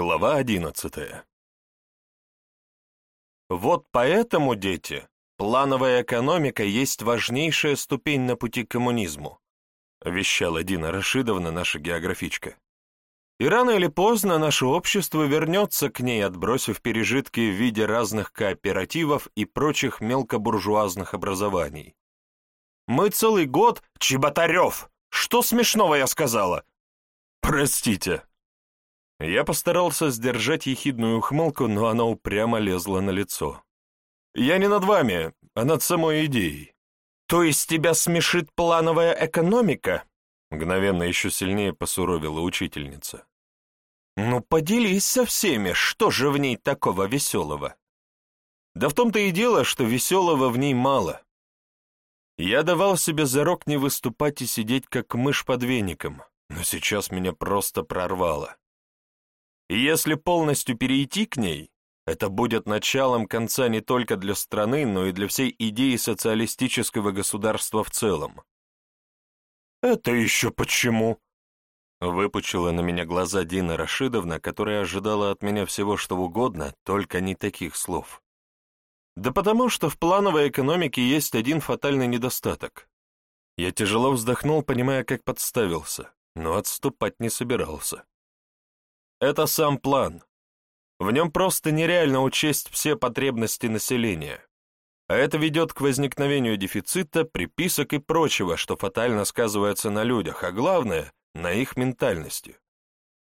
Глава одиннадцатая. Вот поэтому, дети, плановая экономика есть важнейшая ступень на пути к коммунизму, вещала Дина Рашидовна, наша географичка. И рано или поздно наше общество вернется к ней, отбросив пережитки в виде разных кооперативов и прочих мелкобуржуазных образований. Мы целый год... Чеботарев! Что смешного я сказала? Простите, я постарался сдержать ехидную ухмылку, но она упрямо лезла на лицо. «Я не над вами, а над самой идеей». «То есть тебя смешит плановая экономика?» Мгновенно еще сильнее посуровила учительница. «Ну, поделись со всеми, что же в ней такого веселого?» «Да в том-то и дело, что веселого в ней мало. Я давал себе зарок не выступать и сидеть как мышь под веником, но сейчас меня просто прорвало. И если полностью перейти к ней, это будет началом конца не только для страны, но и для всей идеи социалистического государства в целом. «Это еще почему?» Выпучила на меня глаза Дина Рашидовна, которая ожидала от меня всего что угодно, только не таких слов. Да потому что в плановой экономике есть один фатальный недостаток. Я тяжело вздохнул, понимая, как подставился, но отступать не собирался. Это сам план. В нем просто нереально учесть все потребности населения. А это ведет к возникновению дефицита, приписок и прочего, что фатально сказывается на людях, а главное — на их ментальности.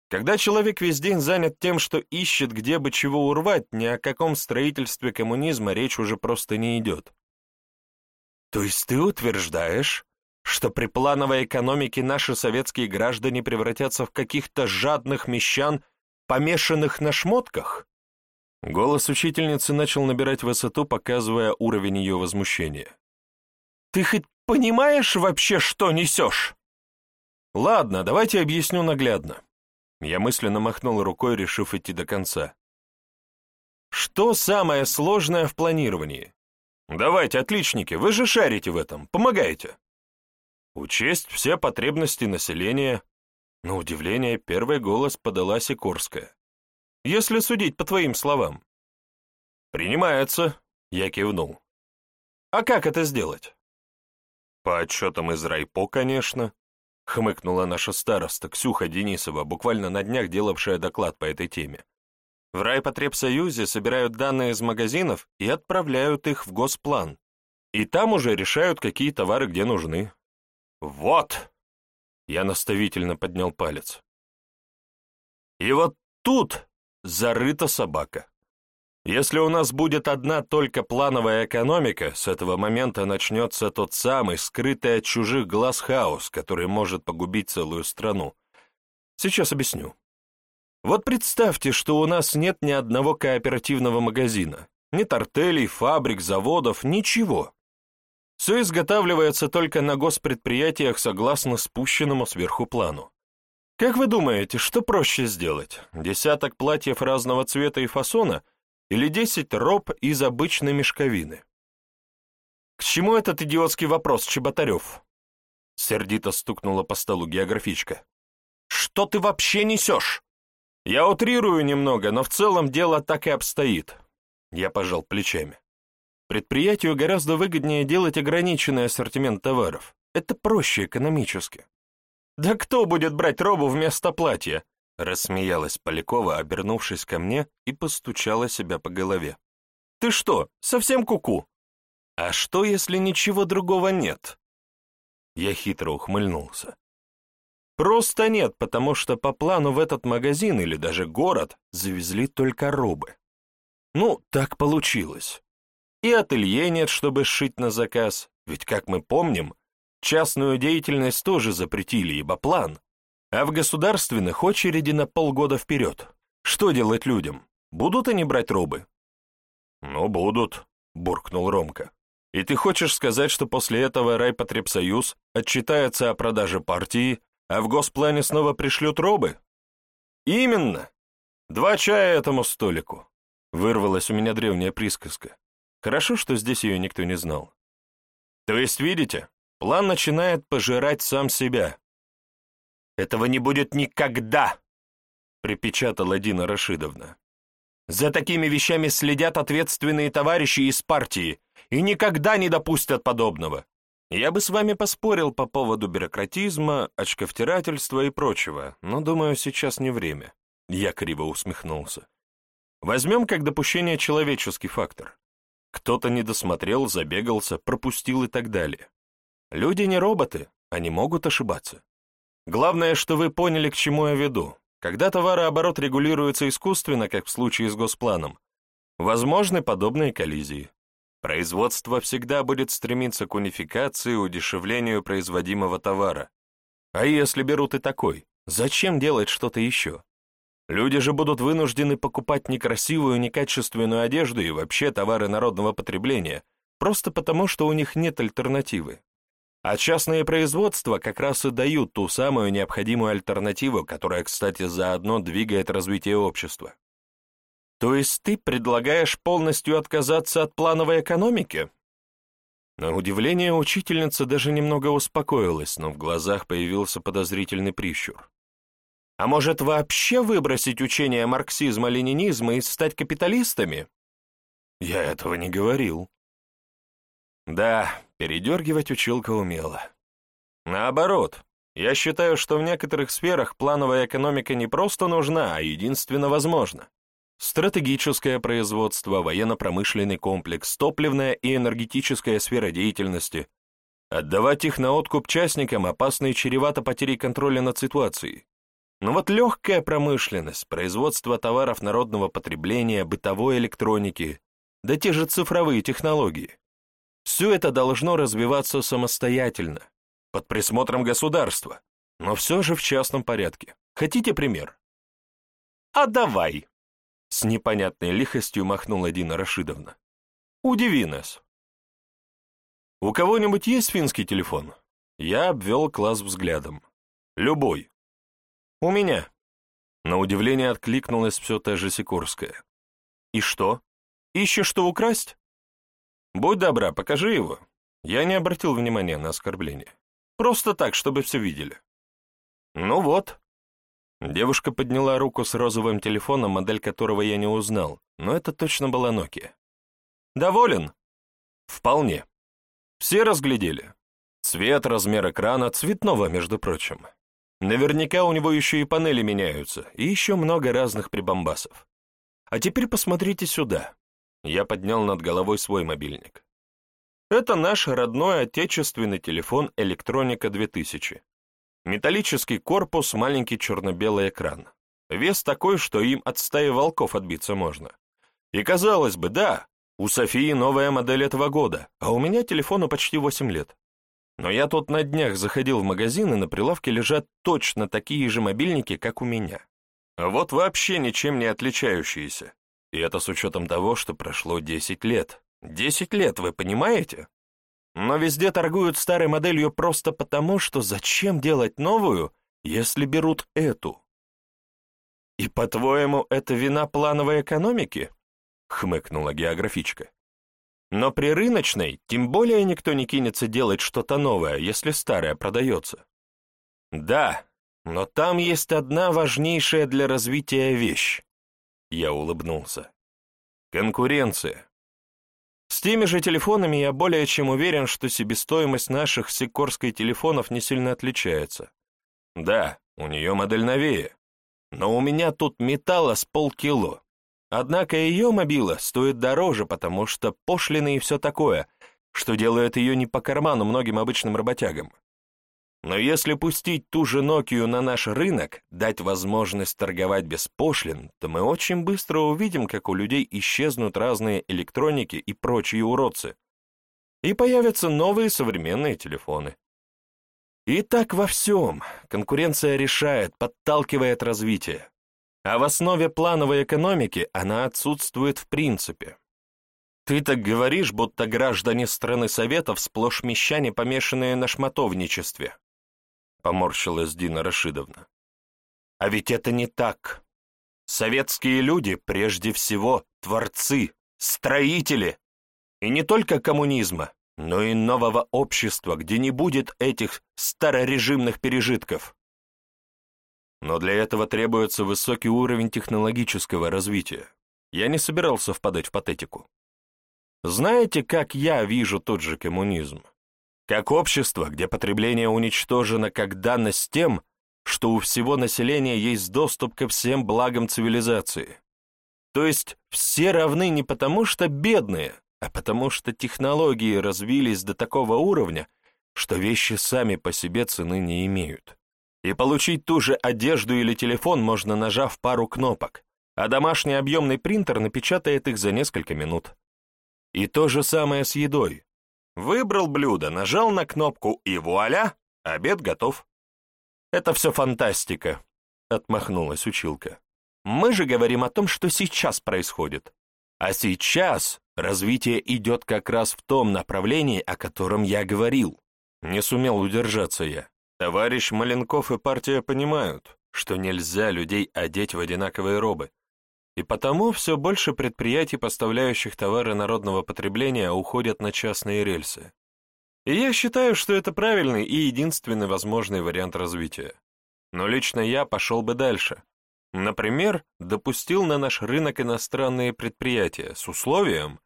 Когда человек весь день занят тем, что ищет, где бы чего урвать, ни о каком строительстве коммунизма речь уже просто не идет. То есть ты утверждаешь, что при плановой экономике наши советские граждане превратятся в каких-то жадных мещан, помешанных на шмотках? Голос учительницы начал набирать высоту, показывая уровень ее возмущения. «Ты хоть понимаешь вообще, что несешь?» «Ладно, давайте объясню наглядно». Я мысленно махнул рукой, решив идти до конца. Что самое сложное в планировании? Давайте, отличники, вы же шарите в этом, помогайте. Учесть все потребности населения. На удивление, первый голос подала Сикорская. Если судить по твоим словам. Принимается, я кивнул. А как это сделать? По отчетам из райпо, конечно, хмыкнула наша староста Ксюха Денисова, буквально на днях делавшая доклад по этой теме. В райпотребсоюзе собирают данные из магазинов и отправляют их в госплан. И там уже решают, какие товары где нужны. «Вот!» — я наставительно поднял палец. «И вот тут зарыта собака. Если у нас будет одна только плановая экономика, с этого момента начнется тот самый скрытый от чужих глаз хаос, который может погубить целую страну. Сейчас объясню. Вот представьте, что у нас нет ни одного кооперативного магазина, ни тартелей, фабрик, заводов, ничего. Все изготавливается только на госпредприятиях согласно спущенному сверху плану. Как вы думаете, что проще сделать? Десяток платьев разного цвета и фасона или десять роб из обычной мешковины? К чему этот идиотский вопрос, Чеботарев? Сердито стукнула по столу географичка. Что ты вообще несешь? Я утрирую немного, но в целом дело так и обстоит. Я пожал плечами. Предприятию гораздо выгоднее делать ограниченный ассортимент товаров. Это проще экономически. «Да кто будет брать робу вместо платья?» Рассмеялась Полякова, обернувшись ко мне и постучала себя по голове. «Ты что, совсем куку?» -ку? «А что, если ничего другого нет?» Я хитро ухмыльнулся. «Просто нет, потому что по плану в этот магазин или даже город завезли только робы. Ну, так получилось. И ателье нет, чтобы сшить на заказ, ведь, как мы помним, частную деятельность тоже запретили, ибо план. А в государственных очереди на полгода вперед. Что делать людям? Будут они брать робы? Ну, будут, буркнул Ромка. И ты хочешь сказать, что после этого райпотребсоюз отчитается о продаже партии, а в госплане снова пришлют робы? Именно. Два чая этому столику. Вырвалась у меня древняя присказка. Хорошо, что здесь ее никто не знал. То есть, видите, план начинает пожирать сам себя. Этого не будет никогда. припечатала Дина Рашидовна. «За такими вещами следят ответственные товарищи из партии и никогда не допустят подобного. Я бы с вами поспорил по поводу бюрократизма, очковтирательства и прочего, но, думаю, сейчас не время». Я криво усмехнулся. Возьмем как допущение человеческий фактор. Кто-то не досмотрел, забегался, пропустил и так далее. Люди не роботы, они могут ошибаться. Главное, что вы поняли, к чему я веду. Когда товарооборот регулируется искусственно, как в случае с госпланом, возможны подобные коллизии. Производство всегда будет стремиться к унификации и удешевлению производимого товара. А если берут и такой, зачем делать что-то еще? Люди же будут вынуждены покупать некрасивую, некачественную одежду и вообще товары народного потребления, просто потому, что у них нет альтернативы. А частные производства как раз и дают ту самую необходимую альтернативу, которая, кстати, заодно двигает развитие общества. То есть ты предлагаешь полностью отказаться от плановой экономики? На удивление учительница даже немного успокоилась, но в глазах появился подозрительный прищур. А может, вообще выбросить учение марксизма-ленинизма и стать капиталистами? Я этого не говорил. Да, передергивать училка умела. Наоборот, я считаю, что в некоторых сферах плановая экономика не просто нужна, а единственно возможна. Стратегическое производство, военно-промышленный комплекс, топливная и энергетическая сфера деятельности. Отдавать их на откуп частникам опасно и чревато потерей контроля над ситуацией. Но вот легкая промышленность, производство товаров народного потребления, бытовой электроники, да те же цифровые технологии. Все это должно развиваться самостоятельно, под присмотром государства, но все же в частном порядке. Хотите пример? А давай! С непонятной лихостью махнула Дина Рашидовна. Удиви нас. У кого-нибудь есть финский телефон? Я обвел класс взглядом. Любой. «У меня». На удивление откликнулась все та же Сикорская. «И что? Ищешь что украсть?» «Будь добра, покажи его». Я не обратил внимания на оскорбление. Просто так, чтобы все видели. «Ну вот». Девушка подняла руку с розовым телефоном, модель которого я не узнал, но это точно была Nokia. «Доволен?» «Вполне. Все разглядели. Цвет, размер экрана, цветного, между прочим. Наверняка у него еще и панели меняются, и еще много разных прибамбасов. А теперь посмотрите сюда. Я поднял над головой свой мобильник. Это наш родной отечественный телефон «Электроника 2000». Металлический корпус, маленький черно-белый экран. Вес такой, что им от стаи волков отбиться можно. И казалось бы, да, у Софии новая модель этого года, а у меня телефону почти 8 лет. Но я тут на днях заходил в магазин, и на прилавке лежат точно такие же мобильники, как у меня. Вот вообще ничем не отличающиеся. И это с учетом того, что прошло 10 лет. 10 лет, вы понимаете? Но везде торгуют старой моделью просто потому, что зачем делать новую, если берут эту? И, по-твоему, это вина плановой экономики? Хмыкнула географичка. Но при рыночной тем более никто не кинется делать что-то новое, если старое продается. Да, но там есть одна важнейшая для развития вещь. Я улыбнулся. Конкуренция. С теми же телефонами я более чем уверен, что себестоимость наших Сикорской телефонов не сильно отличается. Да, у нее модель новее, но у меня тут металла с полкило. Однако ее мобила стоит дороже, потому что пошлины и все такое, что делает ее не по карману многим обычным работягам. Но если пустить ту же Nokia на наш рынок, дать возможность торговать без пошлин, то мы очень быстро увидим, как у людей исчезнут разные электроники и прочие уродцы. И появятся новые современные телефоны. И так во всем. Конкуренция решает, подталкивает развитие а в основе плановой экономики она отсутствует в принципе. Ты так говоришь, будто граждане страны Советов сплошь мещане, помешанные на шматовничестве. Поморщилась Дина Рашидовна. А ведь это не так. Советские люди прежде всего творцы, строители. И не только коммунизма, но и нового общества, где не будет этих старорежимных пережитков. Но для этого требуется высокий уровень технологического развития. Я не собирался впадать в патетику. Знаете, как я вижу тот же коммунизм? Как общество, где потребление уничтожено как данность тем, что у всего населения есть доступ ко всем благам цивилизации. То есть все равны не потому, что бедные, а потому что технологии развились до такого уровня, что вещи сами по себе цены не имеют. И получить ту же одежду или телефон можно, нажав пару кнопок, а домашний объемный принтер напечатает их за несколько минут. И то же самое с едой. Выбрал блюдо, нажал на кнопку и вуаля, обед готов. Это все фантастика, отмахнулась училка. Мы же говорим о том, что сейчас происходит. А сейчас развитие идет как раз в том направлении, о котором я говорил. Не сумел удержаться я. Товарищ Маленков и партия понимают, что нельзя людей одеть в одинаковые робы, и потому все больше предприятий, поставляющих товары народного потребления, уходят на частные рельсы. И я считаю, что это правильный и единственный возможный вариант развития. Но лично я пошел бы дальше. Например, допустил на наш рынок иностранные предприятия с условием,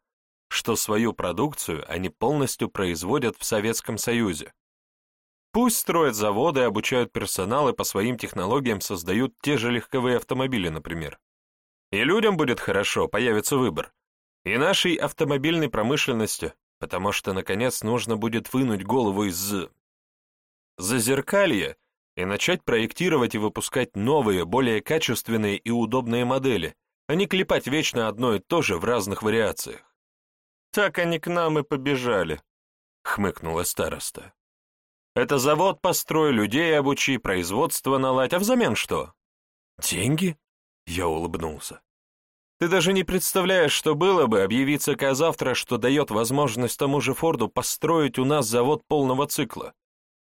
что свою продукцию они полностью производят в Советском Союзе. Пусть строят заводы, обучают персонал и по своим технологиям создают те же легковые автомобили, например. И людям будет хорошо, появится выбор. И нашей автомобильной промышленности, потому что, наконец, нужно будет вынуть голову из... зазеркалья и начать проектировать и выпускать новые, более качественные и удобные модели, а не клепать вечно одно и то же в разных вариациях. «Так они к нам и побежали», — хмыкнула староста. «Это завод построй, людей обучи, производство наладь, а взамен что?» «Деньги?» Я улыбнулся. Ты даже не представляешь, что было бы, объявиться ка завтра, что дает возможность тому же Форду построить у нас завод полного цикла.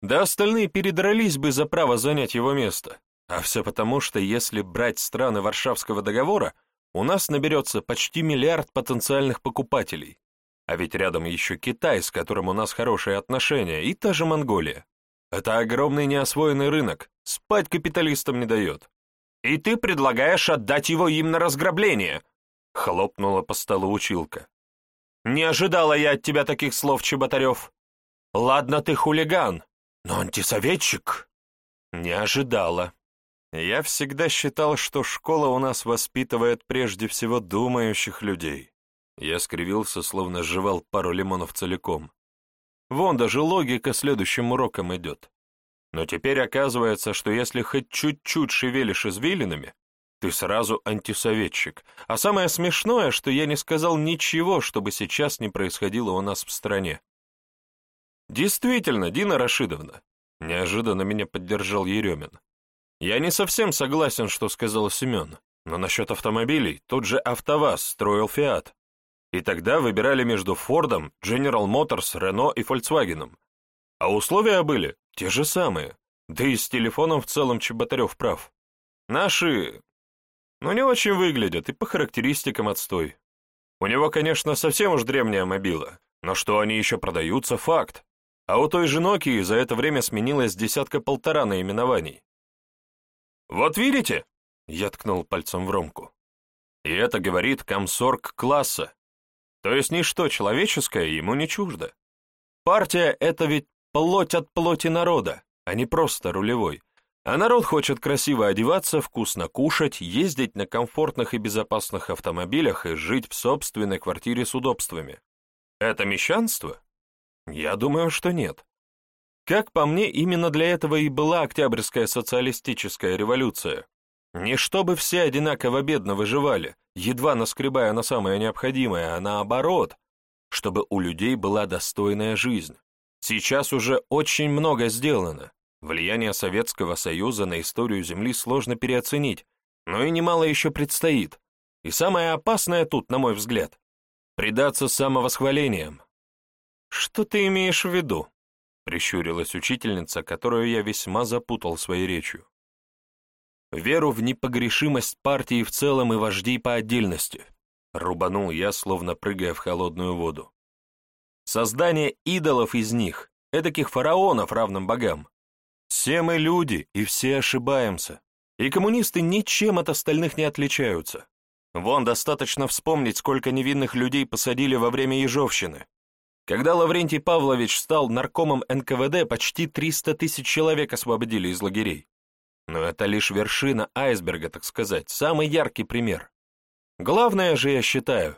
Да остальные передрались бы за право занять его место. А все потому, что если брать страны Варшавского договора, у нас наберется почти миллиард потенциальных покупателей. А ведь рядом еще Китай, с которым у нас хорошие отношения, и та же Монголия. Это огромный неосвоенный рынок, спать капиталистам не дает. «И ты предлагаешь отдать его им на разграбление?» — хлопнула по столу училка. «Не ожидала я от тебя таких слов, Чеботарев. Ладно, ты хулиган, но антисоветчик?» «Не ожидала. Я всегда считал, что школа у нас воспитывает прежде всего думающих людей». Я скривился, словно жевал пару лимонов целиком. Вон даже логика следующим уроком идет. Но теперь оказывается, что если хоть чуть-чуть шевелишь извилинами, ты сразу антисоветчик. А самое смешное, что я не сказал ничего, чтобы сейчас не происходило у нас в стране. Действительно, Дина Рашидовна, неожиданно меня поддержал Еремин. Я не совсем согласен, что сказал Семен, но насчет автомобилей тот же АвтоВАЗ строил Фиат. И тогда выбирали между Фордом, General Motors, Renault и Volkswagen. А условия были те же самые. Да и с телефоном в целом Чеботарев прав. Наши, ну, не очень выглядят и по характеристикам отстой. У него, конечно, совсем уж древняя мобила, но что они еще продаются, факт. А у той же Nokia за это время сменилось десятка-полтора наименований. «Вот видите?» — я ткнул пальцем в Ромку. «И это говорит комсорг класса. То есть ничто человеческое ему не чуждо. Партия — это ведь Плоть от плоти народа, а не просто рулевой. А народ хочет красиво одеваться, вкусно кушать, ездить на комфортных и безопасных автомобилях и жить в собственной квартире с удобствами. Это мещанство? Я думаю, что нет. Как по мне, именно для этого и была Октябрьская социалистическая революция. Не чтобы все одинаково бедно выживали, едва наскребая на самое необходимое, а наоборот, чтобы у людей была достойная жизнь. Сейчас уже очень много сделано. Влияние Советского Союза на историю Земли сложно переоценить, но и немало еще предстоит. И самое опасное тут, на мой взгляд, предаться самовосхвалениям. «Что ты имеешь в виду?» — прищурилась учительница, которую я весьма запутал своей речью. «Веру в непогрешимость партии в целом и вождей по отдельности», — рубанул я, словно прыгая в холодную воду. Создание идолов из них, эдаких фараонов, равным богам. Все мы люди, и все ошибаемся. И коммунисты ничем от остальных не отличаются. Вон достаточно вспомнить, сколько невинных людей посадили во время Ежовщины. Когда Лаврентий Павлович стал наркомом НКВД, почти 300 тысяч человек освободили из лагерей. Но это лишь вершина айсберга, так сказать, самый яркий пример. Главное же, я считаю,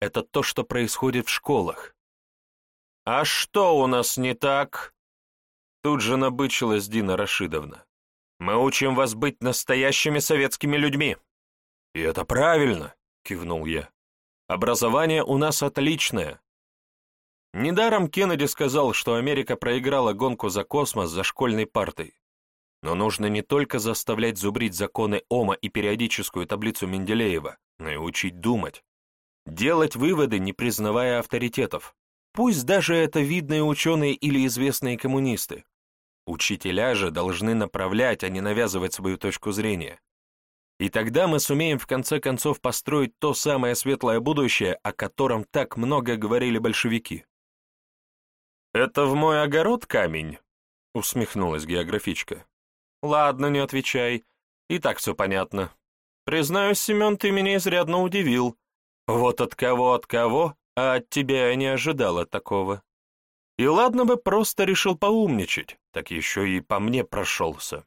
это то, что происходит в школах. «А что у нас не так?» Тут же набычилась Дина Рашидовна. «Мы учим вас быть настоящими советскими людьми». «И это правильно», — кивнул я. «Образование у нас отличное. Недаром Кеннеди сказал, что Америка проиграла гонку за космос за школьной партой. Но нужно не только заставлять зубрить законы Ома и периодическую таблицу Менделеева, но и учить думать. Делать выводы, не признавая авторитетов. Пусть даже это видные ученые или известные коммунисты. Учителя же должны направлять, а не навязывать свою точку зрения. И тогда мы сумеем в конце концов построить то самое светлое будущее, о котором так много говорили большевики. «Это в мой огород камень?» — усмехнулась географичка. «Ладно, не отвечай. И так все понятно. Признаюсь, Семен, ты меня изрядно удивил. Вот от кого, от кого, а от тебя я не ожидала такого. И ладно бы просто решил поумничать, так еще и по мне прошелся.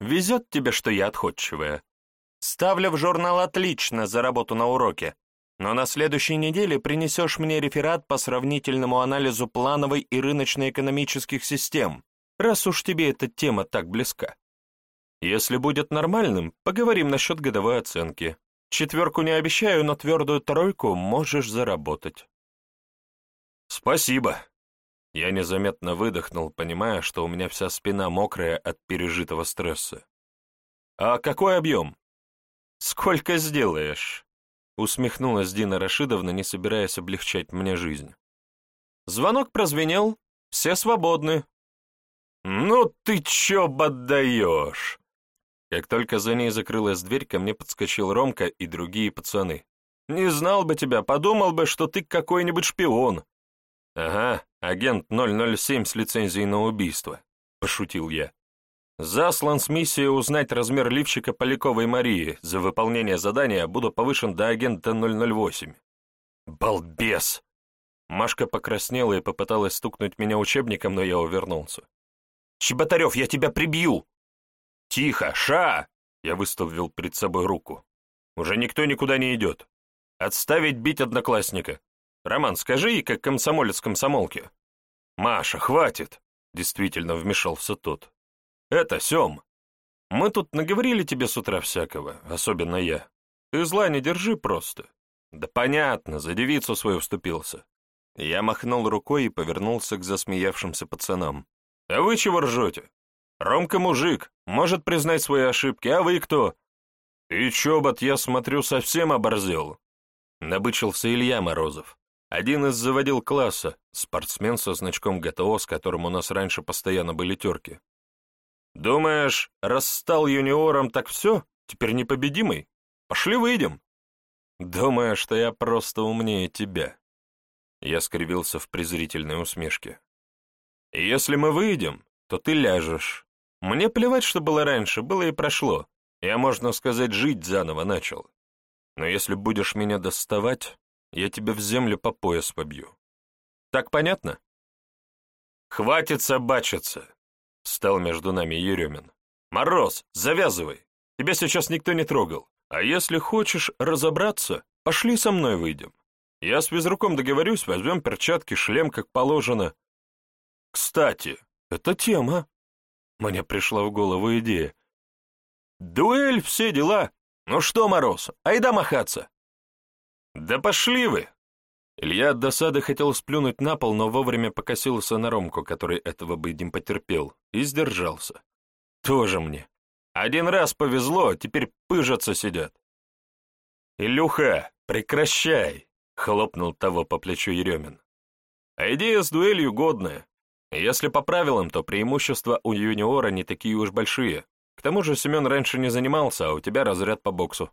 Везет тебе, что я отходчивая. Ставлю в журнал «Отлично» за работу на уроке, но на следующей неделе принесешь мне реферат по сравнительному анализу плановой и рыночно-экономических систем, раз уж тебе эта тема так близка. Если будет нормальным, поговорим насчет годовой оценки. Четверку не обещаю, но твердую тройку можешь заработать. Спасибо. Я незаметно выдохнул, понимая, что у меня вся спина мокрая от пережитого стресса. А какой объем? Сколько сделаешь? Усмехнулась Дина Рашидовна, не собираясь облегчать мне жизнь. Звонок прозвенел, все свободны. «Ну ты чё отдаешь?» Как только за ней закрылась дверь, ко мне подскочил Ромка и другие пацаны. «Не знал бы тебя, подумал бы, что ты какой-нибудь шпион». «Ага, агент 007 с лицензией на убийство», — пошутил я. Заслан с миссией узнать размер лифчика Поляковой Марии. За выполнение задания буду повышен до агента 008. Балбес! Машка покраснела и попыталась стукнуть меня учебником, но я увернулся. «Чеботарев, я тебя прибью!» «Тихо, ша!» Я выставил перед собой руку. «Уже никто никуда не идет. Отставить бить одноклассника. Роман, скажи, как комсомолец комсомолке». «Маша, хватит!» Действительно вмешался тот. «Это, Сем, мы тут наговорили тебе с утра всякого, особенно я. Ты зла не держи просто». «Да понятно, за девицу свою вступился». Я махнул рукой и повернулся к засмеявшимся пацанам. «А вы чего ржете? Ромка мужик, может признать свои ошибки, а вы кто?» «Ты чобот, я смотрю, совсем оборзел», — набычился Илья Морозов. Один из заводил класса, спортсмен со значком ГТО, с которым у нас раньше постоянно были терки. Думаешь, раз стал юниором, так все? Теперь непобедимый? Пошли выйдем. Думаю, что я просто умнее тебя. Я скривился в презрительной усмешке. Если мы выйдем, то ты ляжешь. Мне плевать, что было раньше, было и прошло. Я, можно сказать, жить заново начал. Но если будешь меня доставать, я тебя в землю по пояс побью. Так понятно? Хватит собачиться. Стал между нами Еремин. «Мороз, завязывай! Тебя сейчас никто не трогал. А если хочешь разобраться, пошли со мной выйдем. Я с физруком договорюсь, возьмем перчатки, шлем, как положено. Кстати, это тема. Мне пришла в голову идея. Дуэль, все дела. Ну что, Мороз, айда махаться. Да пошли вы, Илья от досады хотел сплюнуть на пол, но вовремя покосился на Ромку, который этого бы не потерпел, и сдержался. Тоже мне. Один раз повезло, теперь пыжатся сидят. «Илюха, прекращай!» — хлопнул того по плечу Еремин. «А идея с дуэлью годная. Если по правилам, то преимущества у юниора не такие уж большие. К тому же Семен раньше не занимался, а у тебя разряд по боксу».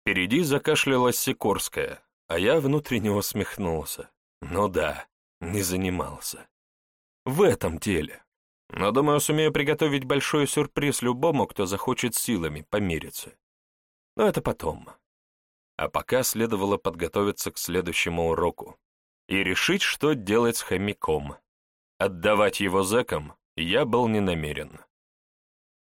Впереди закашлялась Сикорская, а я внутренне усмехнулся. Ну да, не занимался. В этом теле. Но, думаю, сумею приготовить большой сюрприз любому, кто захочет силами помириться. Но это потом. А пока следовало подготовиться к следующему уроку и решить, что делать с хомяком. Отдавать его зэкам я был не намерен.